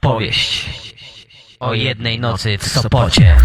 opowieść o jednej nocy w Sopocie.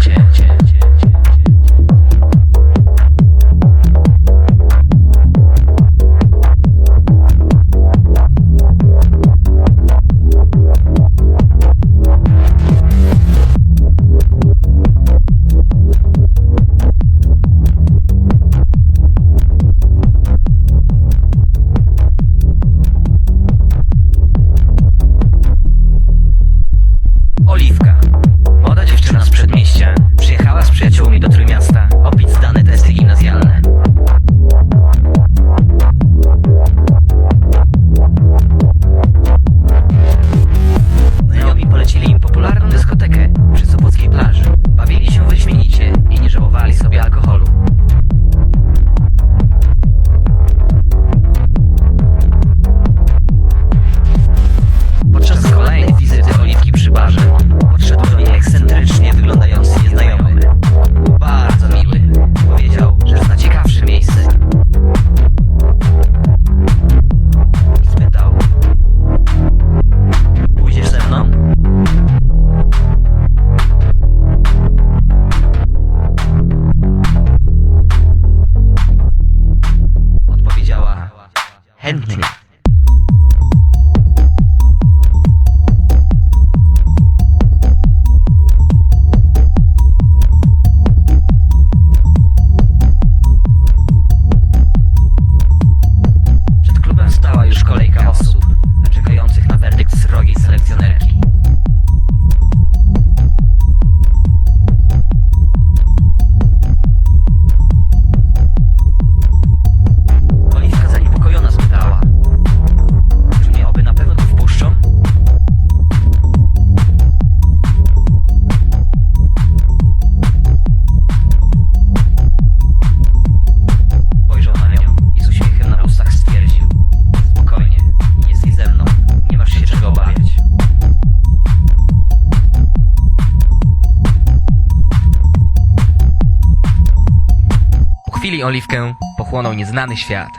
Oliwkę pochłonął nieznany świat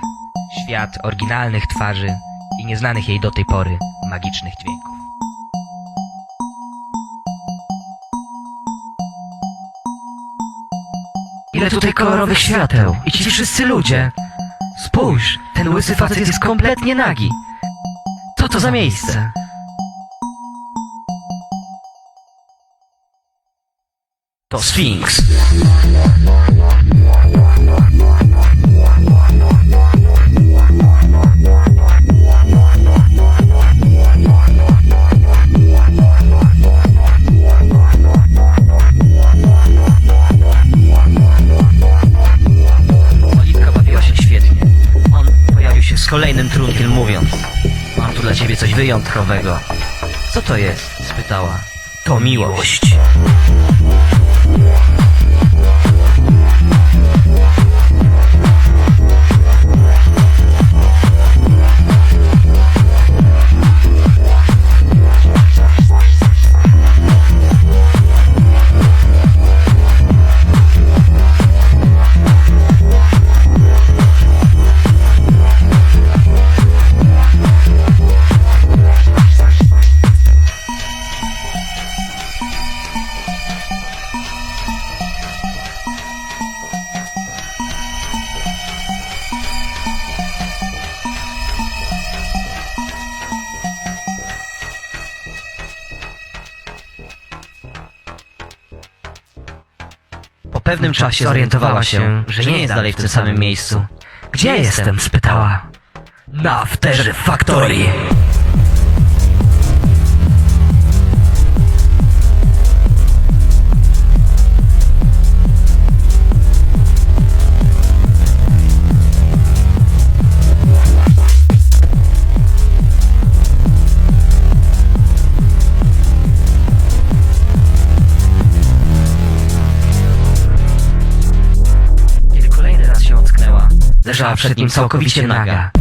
Świat oryginalnych twarzy i nieznanych jej do tej pory magicznych dźwięków. Ile tutaj kolorowych świateł i ci wszyscy ludzie. Spójrz, ten łysy facet jest kompletnie nagi. Co to za miejsce? To Sfinks. Kolejnym trunkiem mówiąc Mam tu dla ciebie coś wyjątkowego. Co to jest? spytała. To miłość. Czasie zorientowała się, że nie jest dalej w tym samym miejscu. Gdzie jestem? spytała. Na wterze Factory. Leżała przed nim całkowicie naga.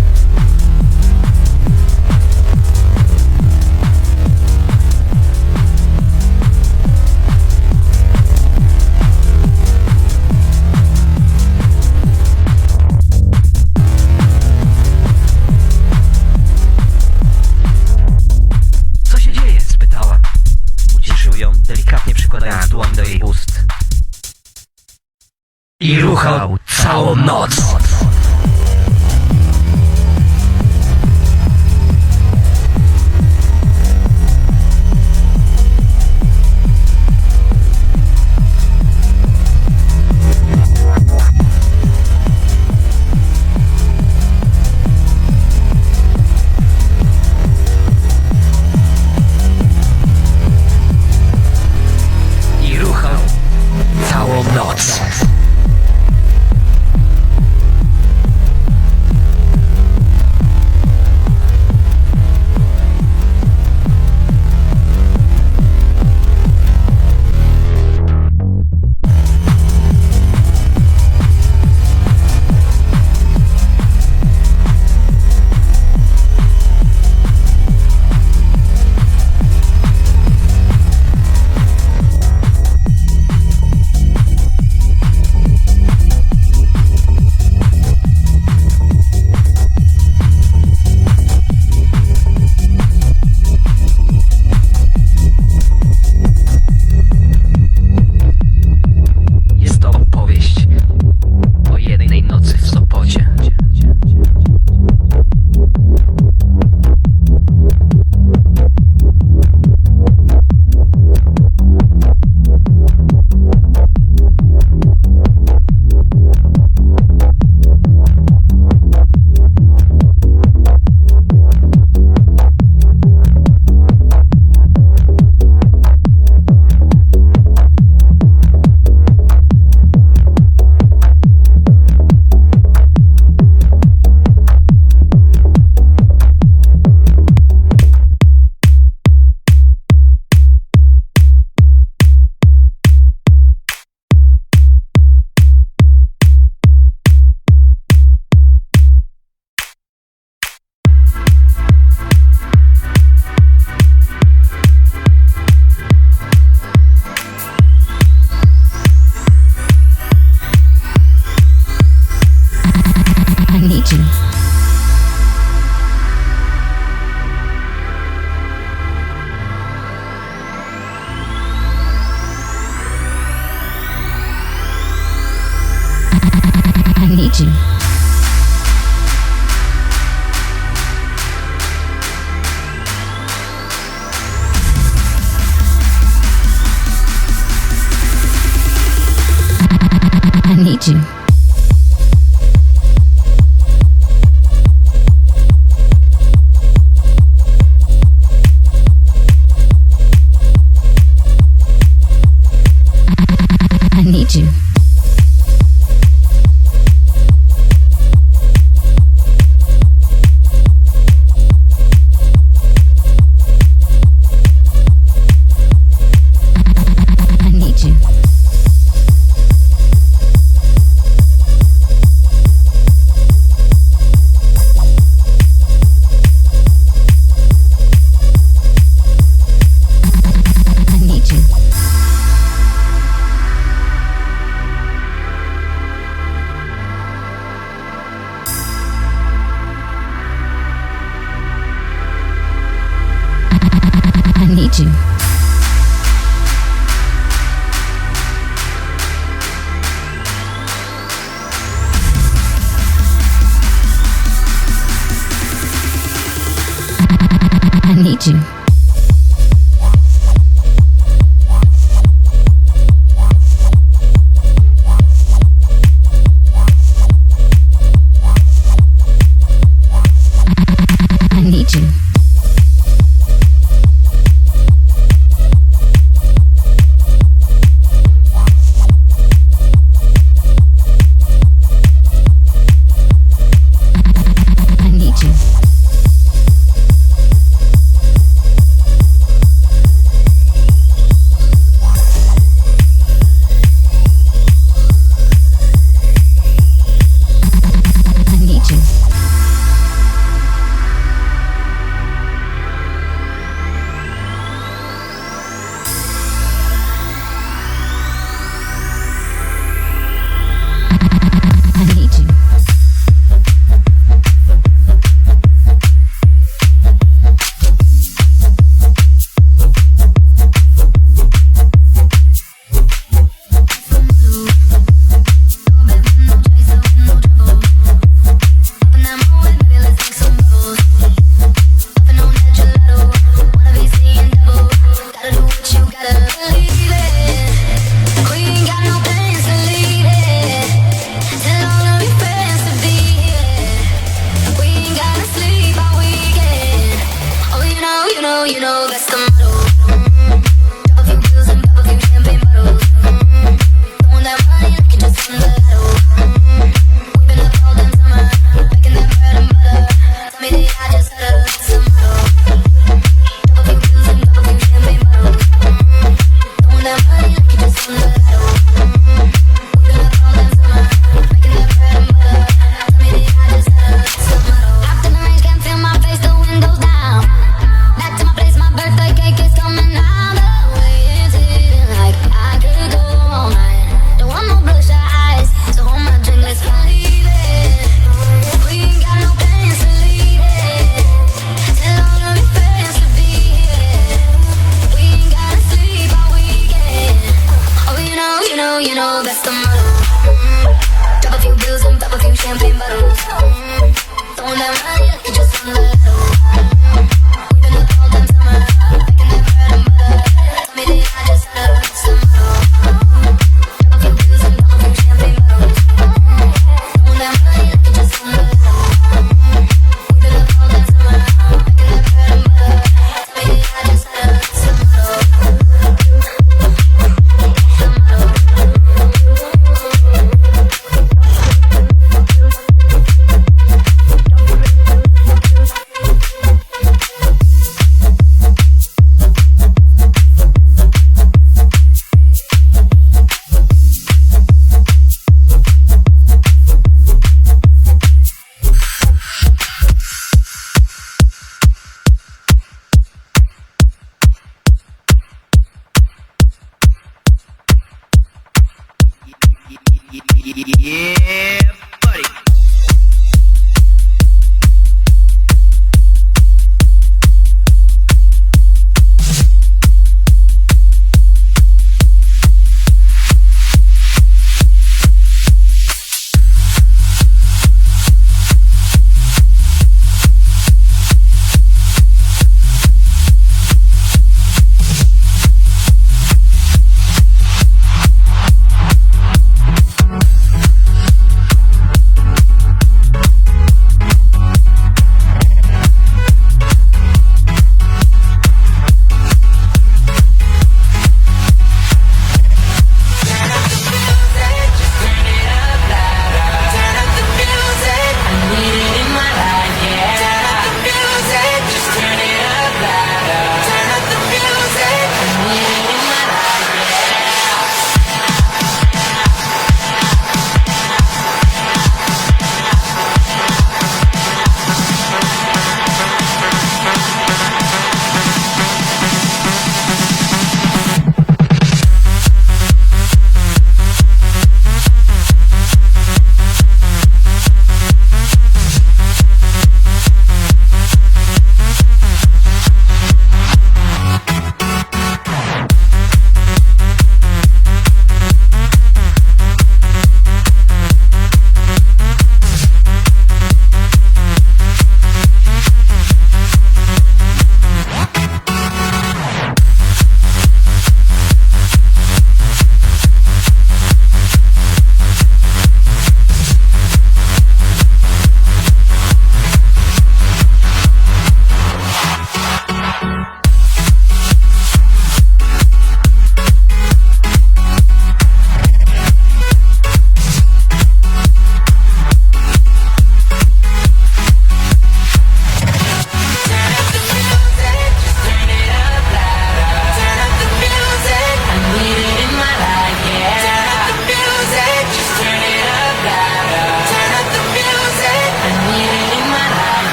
Co się dzieje? spytała. Ucieszył ją, delikatnie przykładając dłoń do jej ust. I ruchał całą noc. Made You.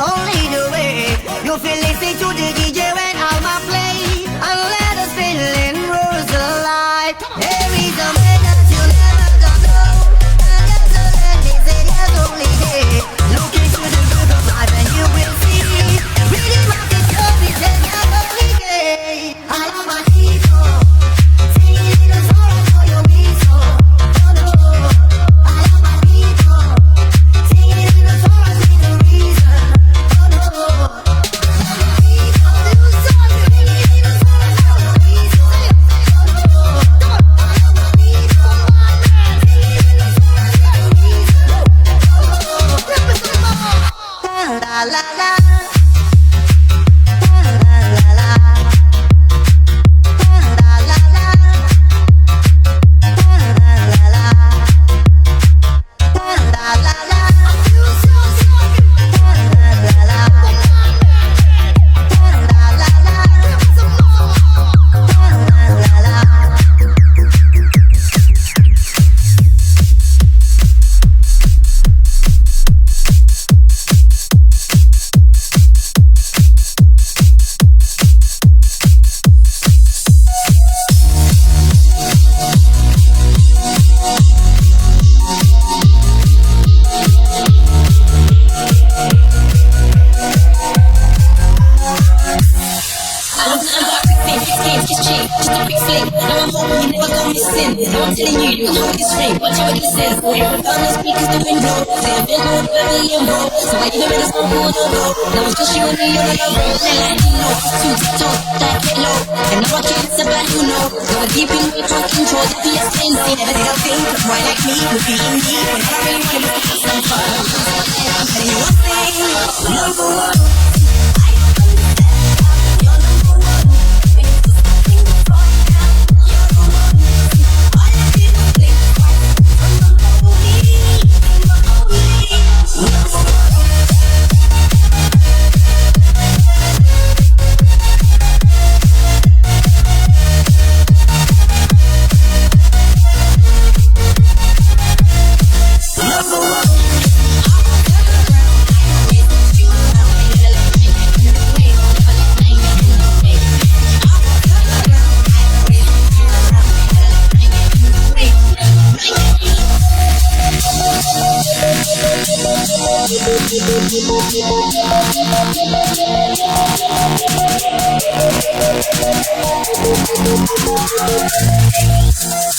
only the way you feel listen to the DJ when all my play. flame. Now I'm hoping you never go missing. Now I'm telling you, you can hold this ring. Watch out what you is. Every time I speak is the window. Say I've been going for a million more. So I even made a small pool of love. Now it's just you and me on the love road. Now I need no two toes that get low. And now I can't survive, you know. Now I'm deep in my full control. That be a sin. They never did a thing. Cause why like me would be in need. When I really want to look at some fun. I'm telling you one thing. Number one. Thank you.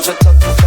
Hoca tatlı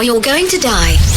now you're going to die.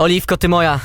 Oliwko, ty moja.